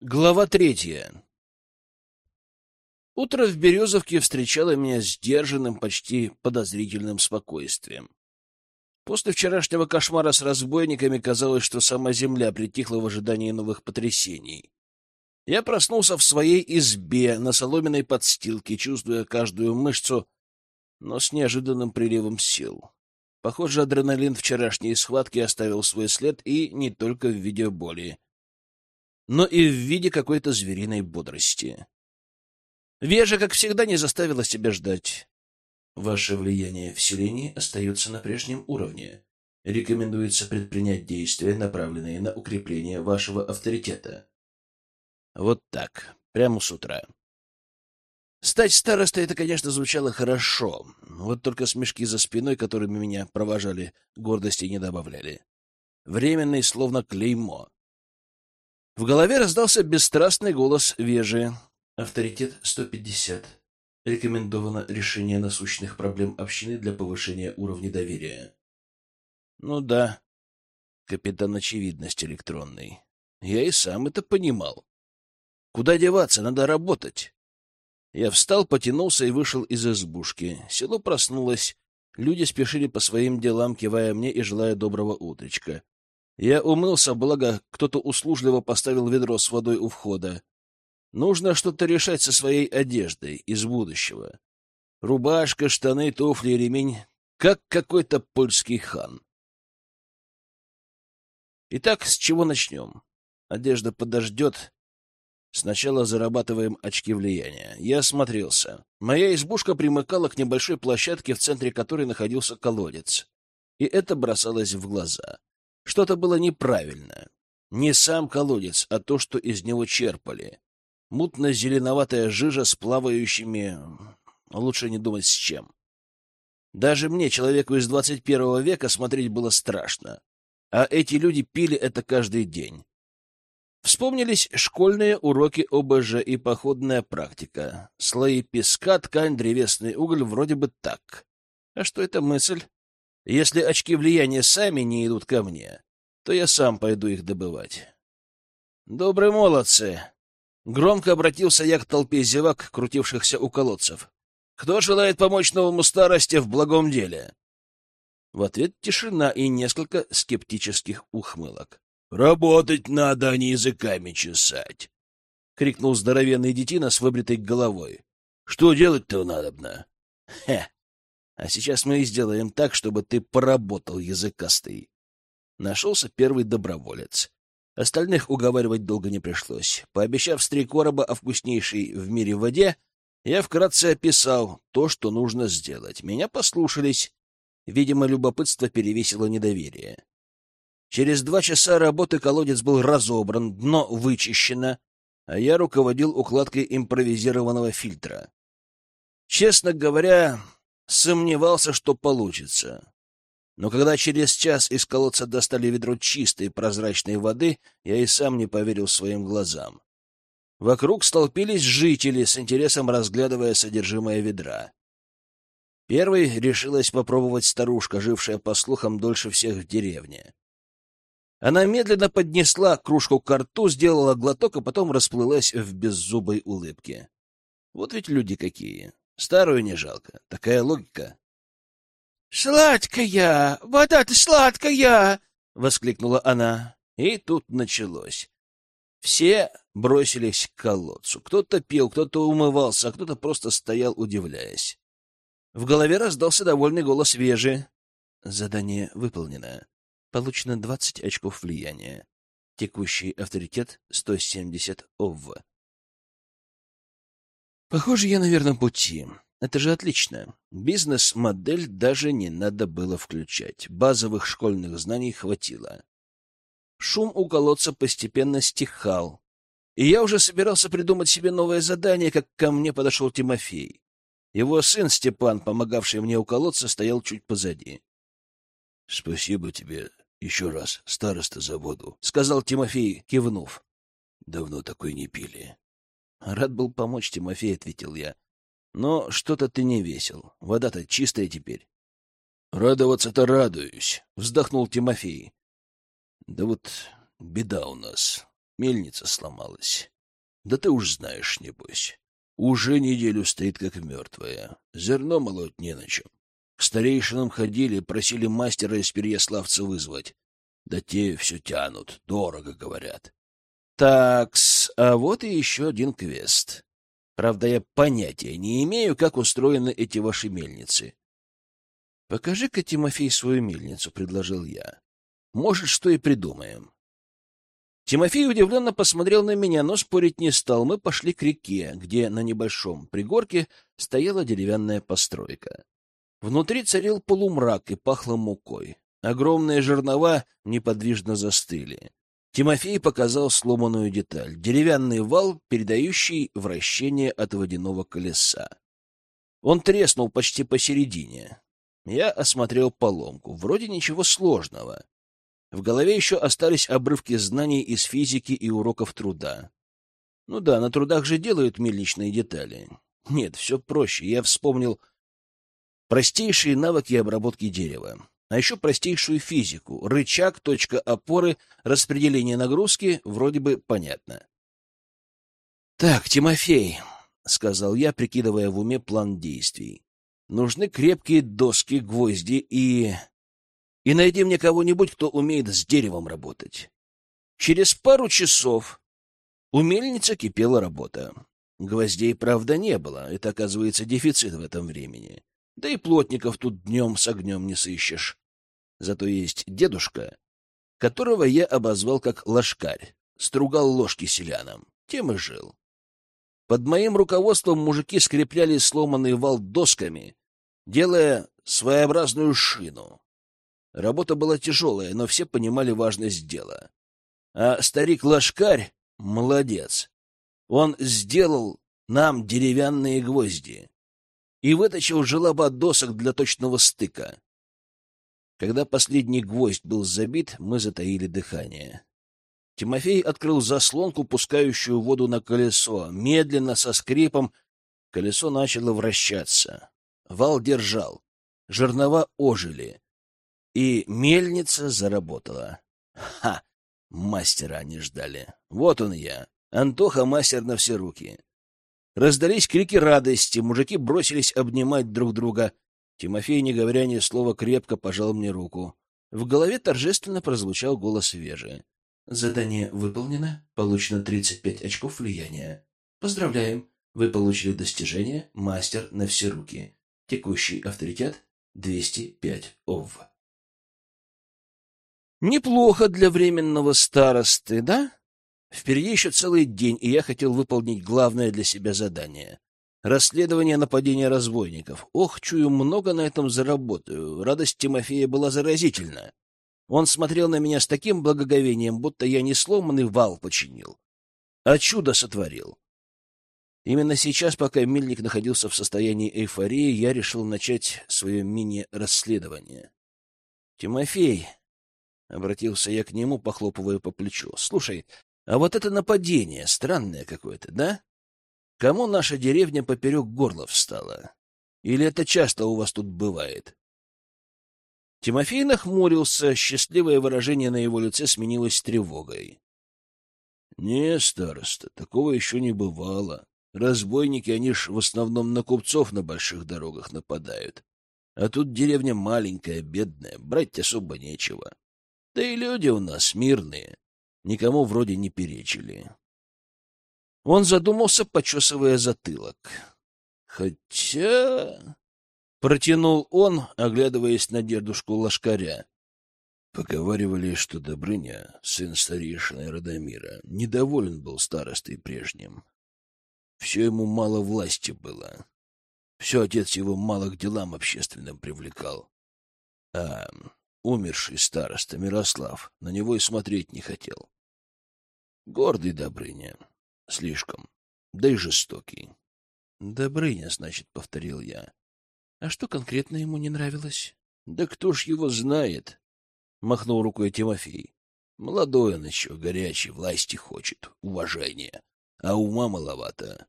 Глава третья. Утро в Березовке встречало меня сдержанным, почти подозрительным спокойствием. После вчерашнего кошмара с разбойниками казалось, что сама земля притихла в ожидании новых потрясений. Я проснулся в своей избе на соломенной подстилке, чувствуя каждую мышцу, но с неожиданным приливом сил. Похоже, адреналин вчерашней схватки оставил свой след и не только в виде боли но и в виде какой-то звериной бодрости. Вежа, как всегда, не заставила себя ждать. Ваше влияние в селении остается на прежнем уровне. Рекомендуется предпринять действия, направленные на укрепление вашего авторитета. Вот так, прямо с утра. Стать старостой — это, конечно, звучало хорошо, вот только смешки за спиной, которыми меня провожали, гордости не добавляли. Временный, словно клеймо. В голове раздался бесстрастный голос Вежи. Авторитет 150. Рекомендовано решение насущных проблем общины для повышения уровня доверия. Ну да, капитан очевидность электронный. Я и сам это понимал. Куда деваться, надо работать. Я встал, потянулся и вышел из избушки. Село проснулось. Люди спешили по своим делам, кивая мне и желая доброго утречка. Я умылся, благо кто-то услужливо поставил ведро с водой у входа. Нужно что-то решать со своей одеждой из будущего. Рубашка, штаны, туфли, ремень. Как какой-то польский хан. Итак, с чего начнем? Одежда подождет. Сначала зарабатываем очки влияния. Я осмотрелся. Моя избушка примыкала к небольшой площадке, в центре которой находился колодец. И это бросалось в глаза. Что-то было неправильно. Не сам колодец, а то, что из него черпали. Мутно-зеленоватая жижа с плавающими... Лучше не думать с чем. Даже мне, человеку из двадцать первого века, смотреть было страшно. А эти люди пили это каждый день. Вспомнились школьные уроки ОБЖ и походная практика. Слои песка, ткань, древесный уголь, вроде бы так. А что это мысль? Если очки влияния сами не идут ко мне, то я сам пойду их добывать. Добрые молодцы! Громко обратился я к толпе зевак, крутившихся у колодцев. Кто желает помочь новому старости в благом деле? В ответ тишина и несколько скептических ухмылок. — Работать надо, а не языками чесать! — крикнул здоровенный детина с выбритой головой. — Что делать-то надобно? — Хе! А сейчас мы и сделаем так, чтобы ты поработал, языкастый. Нашелся первый доброволец. Остальных уговаривать долго не пришлось. Пообещав с три короба о вкуснейшей в мире воде, я вкратце описал то, что нужно сделать. Меня послушались. Видимо, любопытство перевесило недоверие. Через два часа работы колодец был разобран, дно вычищено, а я руководил укладкой импровизированного фильтра. Честно говоря, Сомневался, что получится. Но когда через час из колодца достали ведро чистой прозрачной воды, я и сам не поверил своим глазам. Вокруг столпились жители, с интересом разглядывая содержимое ведра. Первой решилась попробовать старушка, жившая, по слухам, дольше всех в деревне. Она медленно поднесла кружку к рту, сделала глоток, а потом расплылась в беззубой улыбке. Вот ведь люди какие. Старую не жалко. Такая логика. «Сладкая! Вода-то сладкая!» — воскликнула она. И тут началось. Все бросились к колодцу. Кто-то пил, кто-то умывался, а кто-то просто стоял, удивляясь. В голове раздался довольный голос Вежи. Задание выполнено. Получено двадцать очков влияния. Текущий авторитет — сто семьдесят ОВ. Похоже, я на верном пути. Это же отлично. Бизнес-модель даже не надо было включать. Базовых школьных знаний хватило. Шум у колодца постепенно стихал. И я уже собирался придумать себе новое задание, как ко мне подошел Тимофей. Его сын Степан, помогавший мне у колодца, стоял чуть позади. — Спасибо тебе еще раз, староста, за воду, — сказал Тимофей, кивнув. — Давно такой не пили. Рад был помочь, Тимофей, — ответил я. Но что-то ты не весел. Вода-то чистая теперь. Радоваться-то радуюсь, — вздохнул Тимофей. Да вот беда у нас. Мельница сломалась. Да ты уж знаешь, небось. Уже неделю стоит как мертвая. Зерно молоть не на чем. К старейшинам ходили, просили мастера из Переяславца вызвать. Да те все тянут, дорого говорят. Такс, а вот и еще один квест. Правда, я понятия не имею, как устроены эти ваши мельницы. — Покажи-ка, Тимофей, свою мельницу, — предложил я. — Может, что и придумаем. Тимофей удивленно посмотрел на меня, но спорить не стал. Мы пошли к реке, где на небольшом пригорке стояла деревянная постройка. Внутри царил полумрак и пахло мукой. Огромные жернова неподвижно застыли. Тимофей показал сломанную деталь — деревянный вал, передающий вращение от водяного колеса. Он треснул почти посередине. Я осмотрел поломку. Вроде ничего сложного. В голове еще остались обрывки знаний из физики и уроков труда. Ну да, на трудах же делают мельничные детали. Нет, все проще. Я вспомнил простейшие навыки обработки дерева. А еще простейшую физику. Рычаг, точка опоры, распределение нагрузки вроде бы понятно. «Так, Тимофей», — сказал я, прикидывая в уме план действий. «Нужны крепкие доски, гвозди и и найди мне кого-нибудь, кто умеет с деревом работать. Через пару часов у мельницы кипела работа. Гвоздей, правда, не было. Это, оказывается, дефицит в этом времени. Да и плотников тут днем с огнем не сыщешь. Зато есть дедушка, которого я обозвал как ложкарь, стругал ложки селянам. Тем и жил. Под моим руководством мужики скрепляли сломанный вал досками, делая своеобразную шину. Работа была тяжелая, но все понимали важность дела. А старик-лошкарь — молодец. Он сделал нам деревянные гвозди и выточил желоба досок для точного стыка. Когда последний гвоздь был забит, мы затаили дыхание. Тимофей открыл заслонку, пускающую воду на колесо. Медленно, со скрипом, колесо начало вращаться. Вал держал. Жернова ожили и мельница заработала. Ха! Мастера они ждали. Вот он я. Антоха мастер на все руки. Раздались крики радости, мужики бросились обнимать друг друга. Тимофей, не говоря ни слова, крепко пожал мне руку. В голове торжественно прозвучал голос Вежи. Задание выполнено, получено 35 очков влияния. Поздравляем, вы получили достижение «Мастер на все руки». Текущий авторитет 205 ОВ. Неплохо для временного старосты, да? Впереди еще целый день, и я хотел выполнить главное для себя задание. Расследование нападения разбойников. Ох, чую, много на этом заработаю. Радость Тимофея была заразительна. Он смотрел на меня с таким благоговением, будто я не сломанный вал починил, а чудо сотворил. Именно сейчас, пока Мельник находился в состоянии эйфории, я решил начать свое мини-расследование. «Тимофей, Обратился я к нему, похлопывая по плечу. — Слушай, а вот это нападение странное какое-то, да? Кому наша деревня поперек горла встала? Или это часто у вас тут бывает? Тимофей нахмурился, счастливое выражение на его лице сменилось тревогой. — Не, староста, такого еще не бывало. Разбойники, они ж в основном на купцов на больших дорогах нападают. А тут деревня маленькая, бедная, брать особо нечего. Да и люди у нас мирные, никому вроде не перечили. Он задумался, почесывая затылок. Хотя... Протянул он, оглядываясь на дедушку Лошкаря. Поговаривали, что Добрыня, сын старейшины Радомира, недоволен был старостой прежним. Все ему мало власти было. Все отец его мало к делам общественным привлекал. А умерший староста Мирослав на него и смотреть не хотел. Гордый Добрыня. Слишком. Да и жестокий. «Добрыня, значит», — повторил я. «А что конкретно ему не нравилось?» «Да кто ж его знает?» — махнул рукой Тимофей. «Молодой он еще, горячий, власти хочет, уважения, а ума маловато.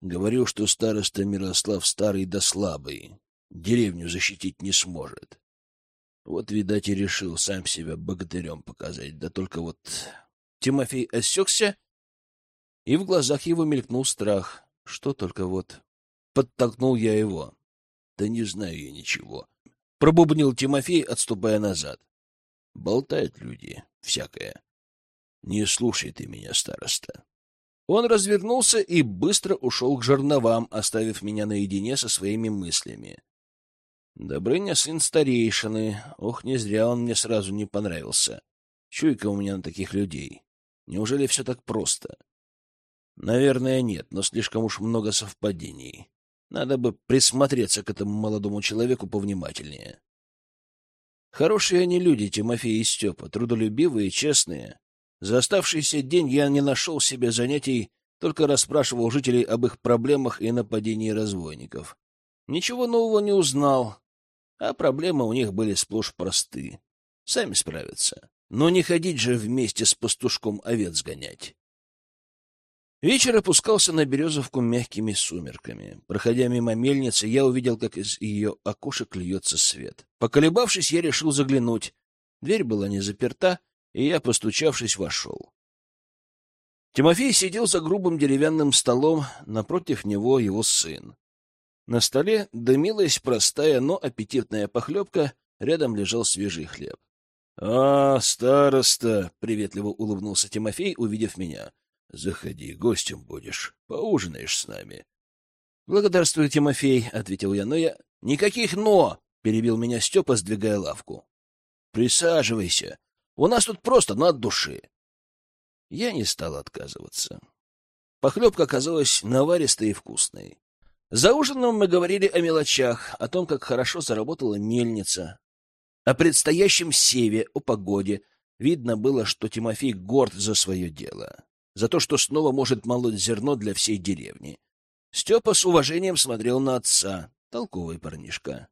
Говорю, что староста Мирослав старый да слабый, деревню защитить не сможет. Вот, видать, и решил сам себя богатырем показать. Да только вот Тимофей осекся, и в глазах его мелькнул страх. Что только вот. Подтолкнул я его. — Да не знаю я ничего. Пробубнил Тимофей, отступая назад. Болтают люди, всякое. Не слушай ты меня, староста. Он развернулся и быстро ушел к жерновам, оставив меня наедине со своими мыслями. Добрыня — сын старейшины. Ох, не зря он мне сразу не понравился. Чуйка у меня на таких людей. Неужели все так просто? Наверное, нет, но слишком уж много совпадений. Надо бы присмотреться к этому молодому человеку повнимательнее. Хорошие они люди, Тимофей и Степа, трудолюбивые, честные. За оставшийся день я не нашел себе занятий, только расспрашивал жителей об их проблемах и нападении разбойников. Ничего нового не узнал, а проблемы у них были сплошь просты. Сами справятся. Но не ходить же вместе с пастушком овец гонять. Вечер опускался на Березовку мягкими сумерками. Проходя мимо мельницы, я увидел, как из ее окошек льется свет. Поколебавшись, я решил заглянуть. Дверь была не заперта, и я, постучавшись, вошел. Тимофей сидел за грубым деревянным столом, напротив него его сын. На столе дымилась простая, но аппетитная похлебка, рядом лежал свежий хлеб. — А, староста! — приветливо улыбнулся Тимофей, увидев меня. — Заходи, гостем будешь, поужинаешь с нами. — Благодарствую, Тимофей, — ответил я, — но я... — Никаких «но!» — перебил меня Степа, сдвигая лавку. — Присаживайся. У нас тут просто на души. Я не стал отказываться. Похлебка оказалась наваристой и вкусной. За ужином мы говорили о мелочах, о том, как хорошо заработала мельница, о предстоящем севе, о погоде. Видно было, что Тимофей горд за свое дело, за то, что снова может молоть зерно для всей деревни. Степа с уважением смотрел на отца, толковый парнишка.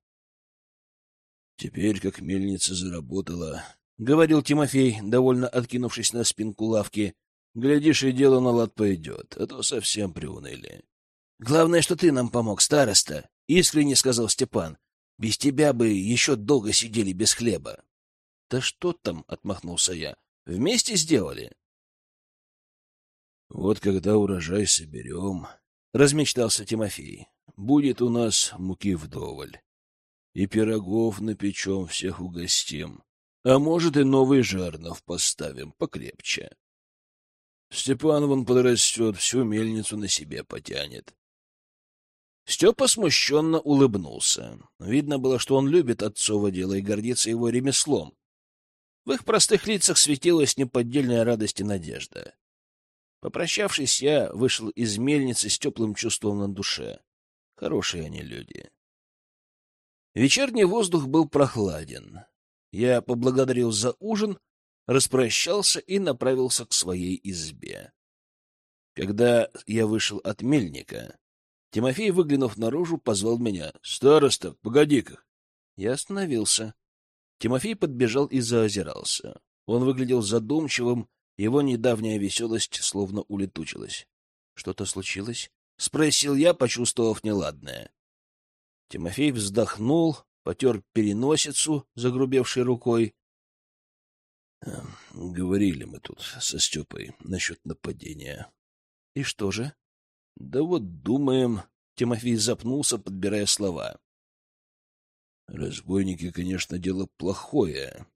«Теперь, как мельница заработала, — говорил Тимофей, довольно откинувшись на спинку лавки, — глядишь, и дело на лад пойдет, а то совсем приуныли. — Главное, что ты нам помог, староста, — искренне сказал Степан. — Без тебя бы еще долго сидели без хлеба. — Да что там, — отмахнулся я, — вместе сделали. — Вот когда урожай соберем, — размечтался Тимофей, — будет у нас муки вдоволь. И пирогов напечем, всех угостим. А может, и новый жернов поставим покрепче. Степан вон подрастет, всю мельницу на себе потянет. Степа смущенно улыбнулся. Видно было, что он любит отцово дело и гордится его ремеслом. В их простых лицах светилась неподдельная радость и надежда. Попрощавшись, я вышел из мельницы с теплым чувством на душе. Хорошие они люди. Вечерний воздух был прохладен. Я поблагодарил за ужин, распрощался и направился к своей избе. Когда я вышел от мельника, Тимофей, выглянув наружу, позвал меня. — Староста, погоди-ка! Я остановился. Тимофей подбежал и заозирался. Он выглядел задумчивым, его недавняя веселость словно улетучилась. — Что-то случилось? — спросил я, почувствовав неладное. Тимофей вздохнул, потер переносицу, загрубевшей рукой. Эм, — Говорили мы тут со Степой насчет нападения. — И что же? Да вот думаем, Тимофей запнулся, подбирая слова. Разбойники, конечно, дело плохое.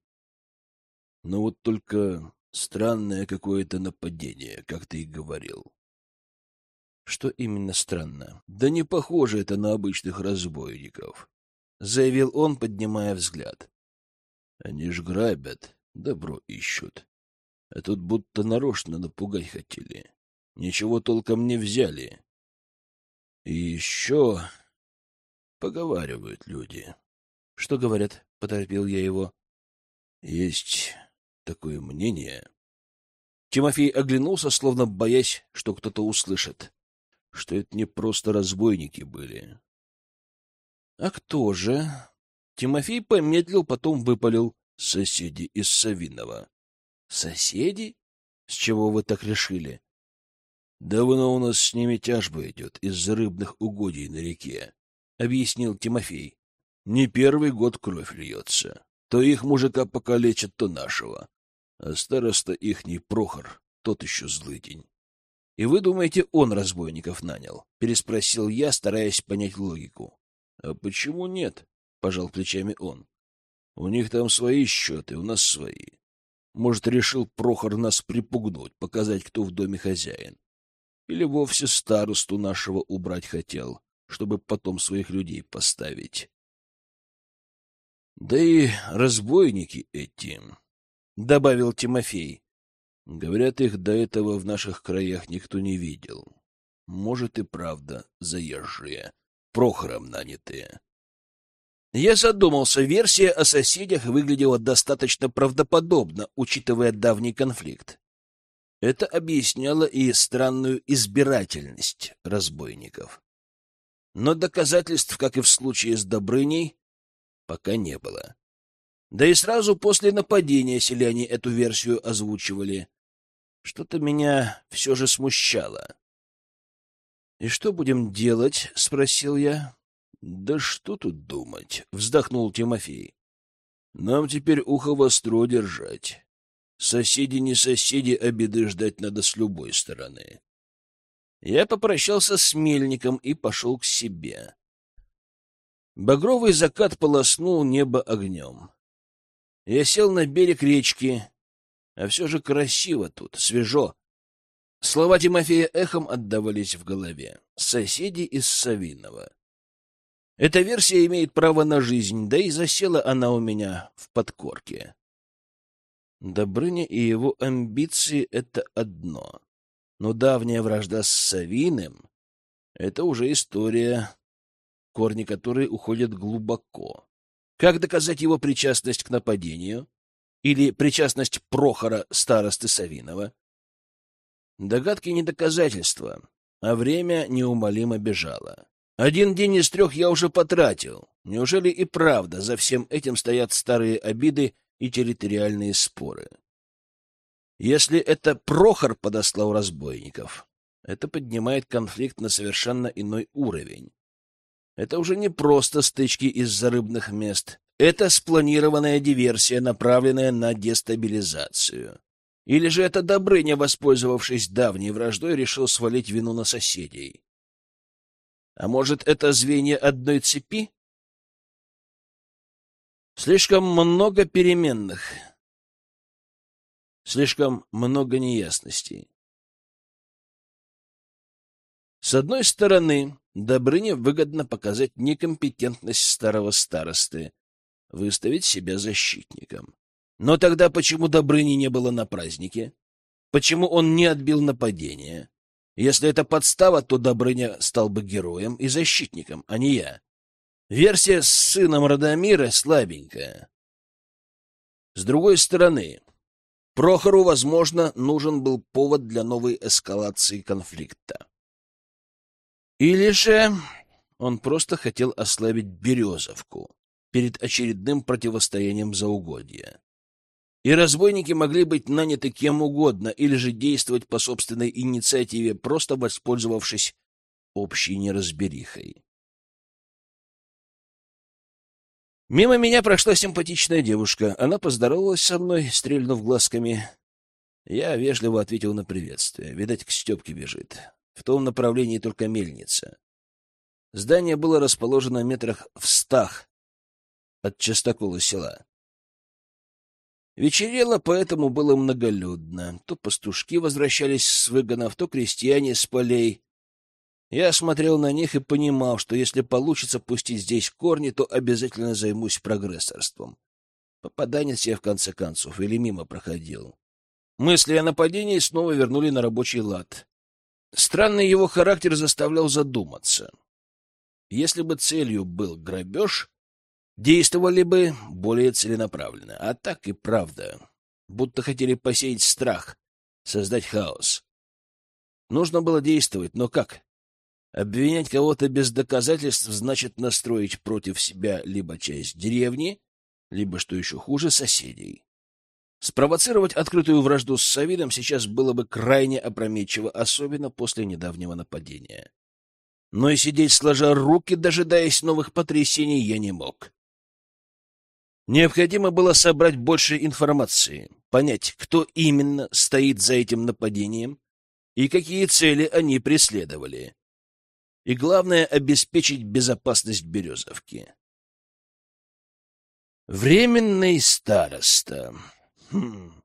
Но вот только странное какое-то нападение, как ты и говорил. Что именно странно? Да не похоже это на обычных разбойников, — заявил он, поднимая взгляд. Они ж грабят, добро ищут. А тут будто нарочно напугать хотели. Ничего толком не взяли. И еще поговаривают люди. — Что говорят? — поторопил я его. — Есть такое мнение. Тимофей оглянулся, словно боясь, что кто-то услышит, что это не просто разбойники были. — А кто же? Тимофей помедлил, потом выпалил. — Соседи из Савинова. — Соседи? С чего вы так решили? Давно у нас с ними тяжба идет из-за рыбных угодий на реке, — объяснил Тимофей. Не первый год кровь льется. То их мужика покалечат, то нашего. А староста ихний Прохор, тот еще злыдень. — И вы думаете, он разбойников нанял? — переспросил я, стараясь понять логику. — А почему нет? — пожал плечами он. — У них там свои счеты, у нас свои. Может, решил Прохор нас припугнуть, показать, кто в доме хозяин. Или вовсе старосту нашего убрать хотел, чтобы потом своих людей поставить. Да и разбойники эти, — добавил Тимофей. Говорят, их до этого в наших краях никто не видел. Может, и правда заезжие, Прохором нанятые. Я задумался, версия о соседях выглядела достаточно правдоподобно, учитывая давний конфликт. Это объясняло и странную избирательность разбойников. Но доказательств, как и в случае с Добрыней, пока не было. Да и сразу после нападения селяне эту версию озвучивали. Что-то меня все же смущало. — И что будем делать? — спросил я. — Да что тут думать? — вздохнул Тимофей. — Нам теперь ухо востро держать. Соседи не соседи, а беды ждать надо с любой стороны. Я попрощался с мельником и пошел к себе. Багровый закат полоснул небо огнем. Я сел на берег речки, а все же красиво тут, свежо. Слова Тимофея эхом отдавались в голове. Соседи из Савинова. Эта версия имеет право на жизнь, да и засела она у меня в подкорке. Добрыня и его амбиции — это одно. Но давняя вражда с Савиным — это уже история, корни которой уходят глубоко. Как доказать его причастность к нападению? Или причастность Прохора, старосты Савинова? Догадки не доказательства, а время неумолимо бежало. Один день из трех я уже потратил. Неужели и правда за всем этим стоят старые обиды и территориальные споры. Если это Прохор подослал разбойников, это поднимает конфликт на совершенно иной уровень. Это уже не просто стычки из-за рыбных мест. Это спланированная диверсия, направленная на дестабилизацию. Или же это Добрыня, воспользовавшись давней враждой, решил свалить вину на соседей? А может, это звенья одной цепи? Слишком много переменных. Слишком много неясностей. С одной стороны, Добрыне выгодно показать некомпетентность старого старосты, выставить себя защитником. Но тогда почему Добрыни не было на празднике? Почему он не отбил нападение? Если это подстава, то Добрыня стал бы героем и защитником, а не я. Версия с сыном Радомира слабенькая. С другой стороны, Прохору, возможно, нужен был повод для новой эскалации конфликта. Или же он просто хотел ослабить Березовку перед очередным противостоянием за угодья. И разбойники могли быть наняты кем угодно, или же действовать по собственной инициативе, просто воспользовавшись общей неразберихой. Мимо меня прошла симпатичная девушка. Она поздоровалась со мной, стрельнув глазками. Я вежливо ответил на приветствие. Видать, к Степке бежит. В том направлении только мельница. Здание было расположено метрах в стах от частокола села. Вечерело, поэтому было многолюдно. То пастушки возвращались с выгонов, то крестьяне с полей. Я смотрел на них и понимал, что если получится пустить здесь корни, то обязательно займусь прогрессорством. Попаданец я в конце концов или мимо проходил. Мысли о нападении снова вернули на рабочий лад. Странный его характер заставлял задуматься. Если бы целью был грабеж, действовали бы более целенаправленно. А так и правда. Будто хотели посеять страх, создать хаос. Нужно было действовать, но как? Обвинять кого-то без доказательств значит настроить против себя либо часть деревни, либо, что еще хуже, соседей. Спровоцировать открытую вражду с Савином сейчас было бы крайне опрометчиво, особенно после недавнего нападения. Но и сидеть сложа руки, дожидаясь новых потрясений, я не мог. Необходимо было собрать больше информации, понять, кто именно стоит за этим нападением и какие цели они преследовали. И главное — обеспечить безопасность Березовки. Временный староста. Хм.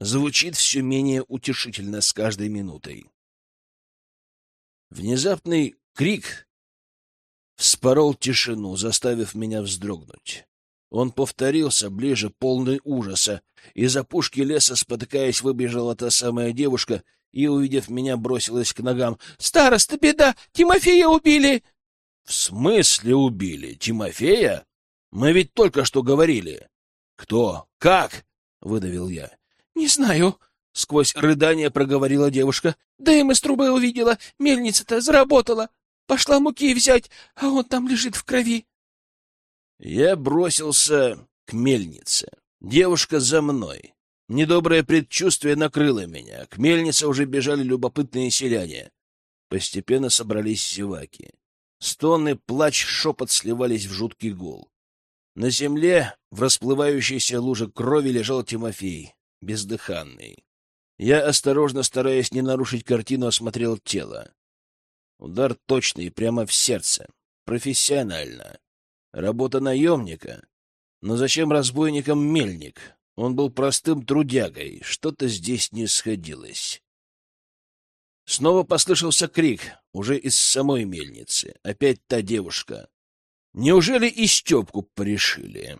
Звучит все менее утешительно с каждой минутой. Внезапный крик вспорол тишину, заставив меня вздрогнуть. Он повторился, ближе, полный ужаса. Из-за пушки леса, спотыкаясь, выбежала та самая девушка и, увидев меня, бросилась к ногам. — Староста, беда! Тимофея убили! — В смысле убили? Тимофея? Мы ведь только что говорили. — Кто? Как? — выдавил я. — Не знаю, — сквозь рыдание проговорила девушка. — Да им из трубы увидела. Мельница-то заработала. Пошла муки взять, а он там лежит в крови. Я бросился к мельнице. Девушка за мной. Недоброе предчувствие накрыло меня. К мельнице уже бежали любопытные селяне. Постепенно собрались зеваки. Стоны, плач, шепот сливались в жуткий гул. На земле в расплывающейся луже крови лежал Тимофей, бездыханный. Я, осторожно, стараясь не нарушить картину, осмотрел тело. Удар точный, прямо в сердце. Профессионально. Работа наемника. Но зачем разбойникам мельник? Он был простым трудягой. Что-то здесь не сходилось. Снова послышался крик, уже из самой мельницы. Опять та девушка. Неужели и Степку порешили?